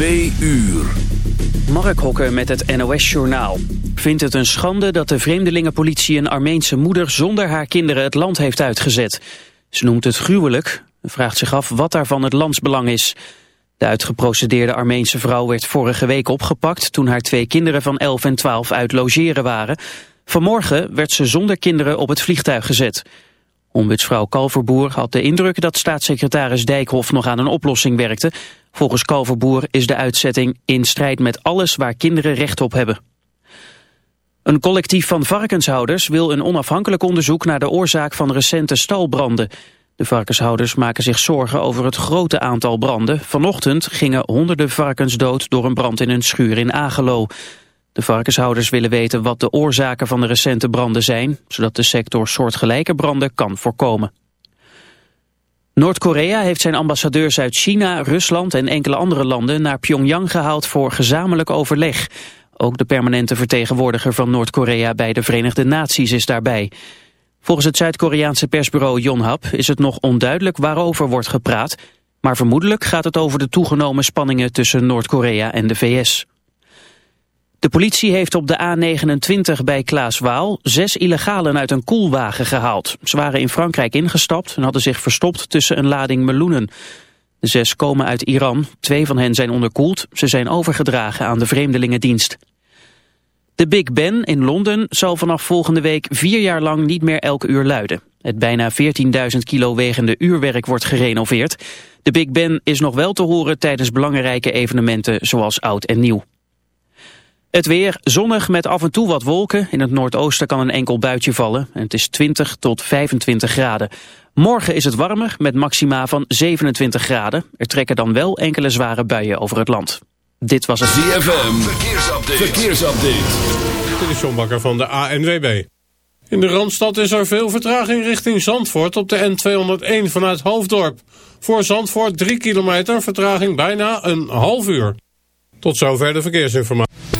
2 uur. Mark Hokke met het NOS-journaal. Vindt het een schande dat de vreemdelingenpolitie een Armeense moeder zonder haar kinderen het land heeft uitgezet. Ze noemt het gruwelijk en vraagt zich af wat daarvan het landsbelang is. De uitgeprocedeerde Armeense vrouw werd vorige week opgepakt toen haar twee kinderen van 11 en 12 uit logeren waren. Vanmorgen werd ze zonder kinderen op het vliegtuig gezet. Ombudsvrouw Kalverboer had de indruk dat staatssecretaris Dijkhoff nog aan een oplossing werkte. Volgens Kalverboer is de uitzetting in strijd met alles waar kinderen recht op hebben. Een collectief van varkenshouders wil een onafhankelijk onderzoek naar de oorzaak van recente stalbranden. De varkenshouders maken zich zorgen over het grote aantal branden. Vanochtend gingen honderden varkens dood door een brand in een schuur in Agelo. De varkenshouders willen weten wat de oorzaken van de recente branden zijn, zodat de sector soortgelijke branden kan voorkomen. Noord-Korea heeft zijn ambassadeurs uit China, Rusland en enkele andere landen naar Pyongyang gehaald voor gezamenlijk overleg. Ook de permanente vertegenwoordiger van Noord-Korea bij de Verenigde Naties is daarbij. Volgens het Zuid-Koreaanse persbureau Yonhap is het nog onduidelijk waarover wordt gepraat, maar vermoedelijk gaat het over de toegenomen spanningen tussen Noord-Korea en de VS. De politie heeft op de A29 bij Klaaswaal zes illegalen uit een koelwagen gehaald. Ze waren in Frankrijk ingestapt en hadden zich verstopt tussen een lading meloenen. De zes komen uit Iran, twee van hen zijn onderkoeld. Ze zijn overgedragen aan de Vreemdelingendienst. De Big Ben in Londen zal vanaf volgende week vier jaar lang niet meer elk uur luiden. Het bijna 14.000 kilo wegende uurwerk wordt gerenoveerd. De Big Ben is nog wel te horen tijdens belangrijke evenementen zoals Oud en Nieuw. Het weer zonnig met af en toe wat wolken. In het noordoosten kan een enkel buitje vallen. En het is 20 tot 25 graden. Morgen is het warmer met maxima van 27 graden. Er trekken dan wel enkele zware buien over het land. Dit was het ZFM. Verkeersupdate. Verkeersupdate. Dit is John Bakker van de ANWB. In de Randstad is er veel vertraging richting Zandvoort op de N201 vanuit Hoofddorp. Voor Zandvoort 3 kilometer, vertraging bijna een half uur. Tot zover de verkeersinformatie.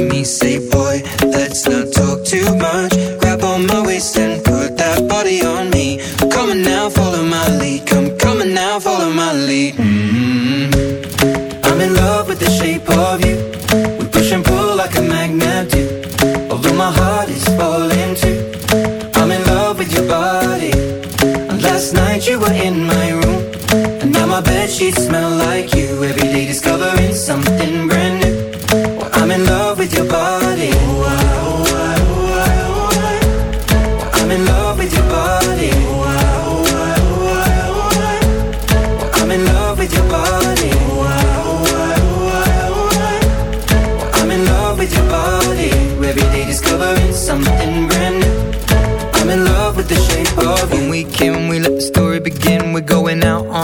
me. Say, boy, let's not talk too much. Grab on my waist and put that body on me. Come on now, follow my lead. Come, come on now, follow my lead. Mm -hmm. I'm in love with the shape of you. We push and pull like a magnet do. Although my heart is falling too. I'm in love with your body. And last night you were in my room. And now my bed sheets smell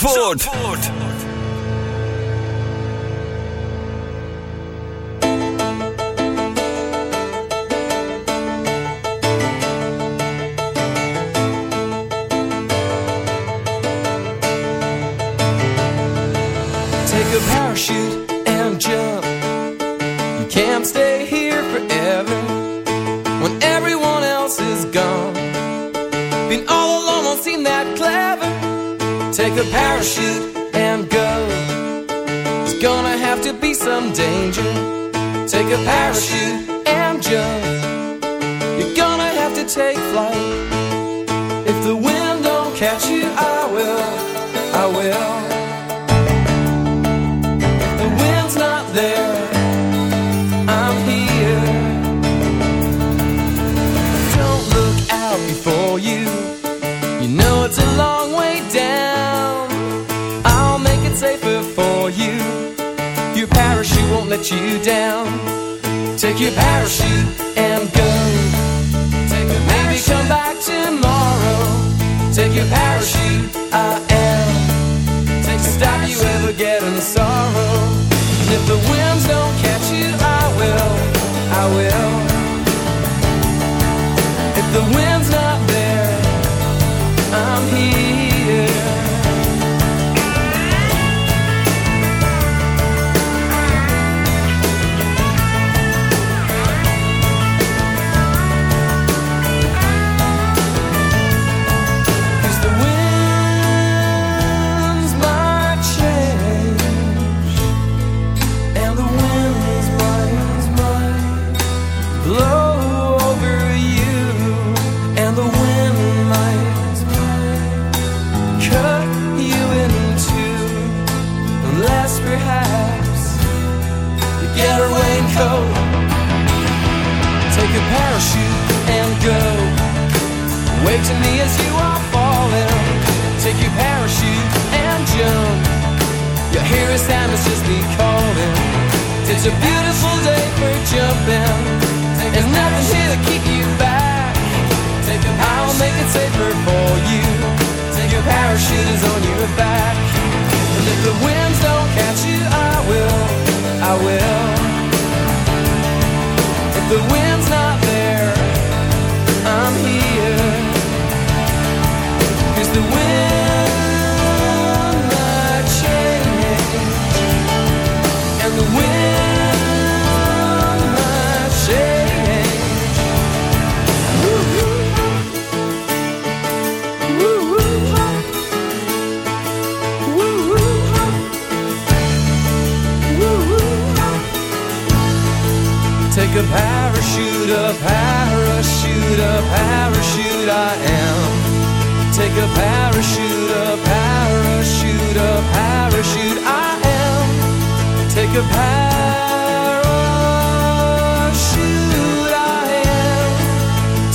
Zandvoort.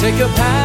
take a path.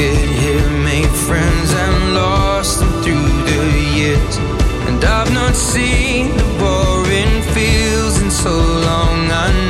kid here made friends and lost them through the years. And I've not seen the boring fields in so long I know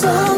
走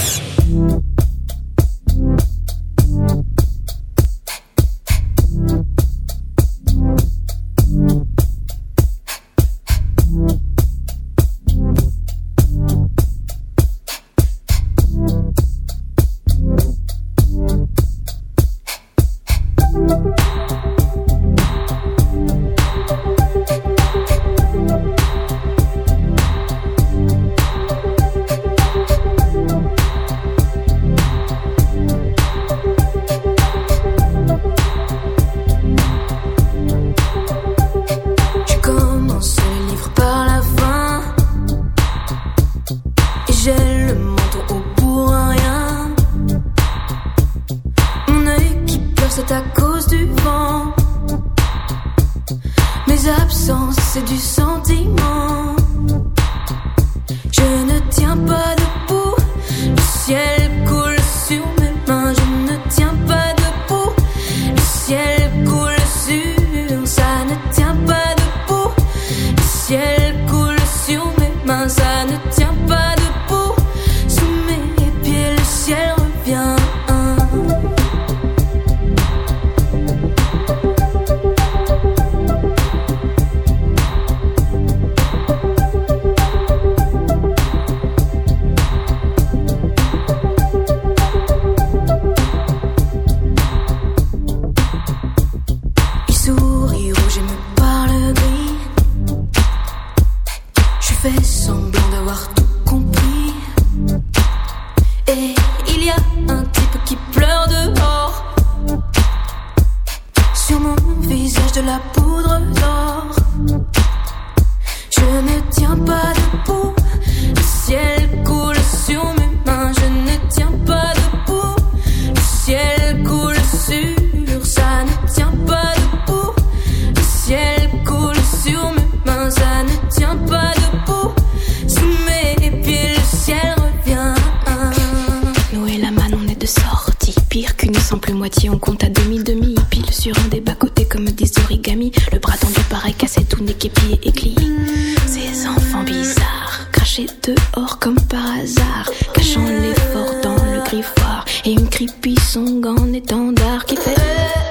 cachant l'effort dans le griffoir, et une creepy song en étendard qui fait.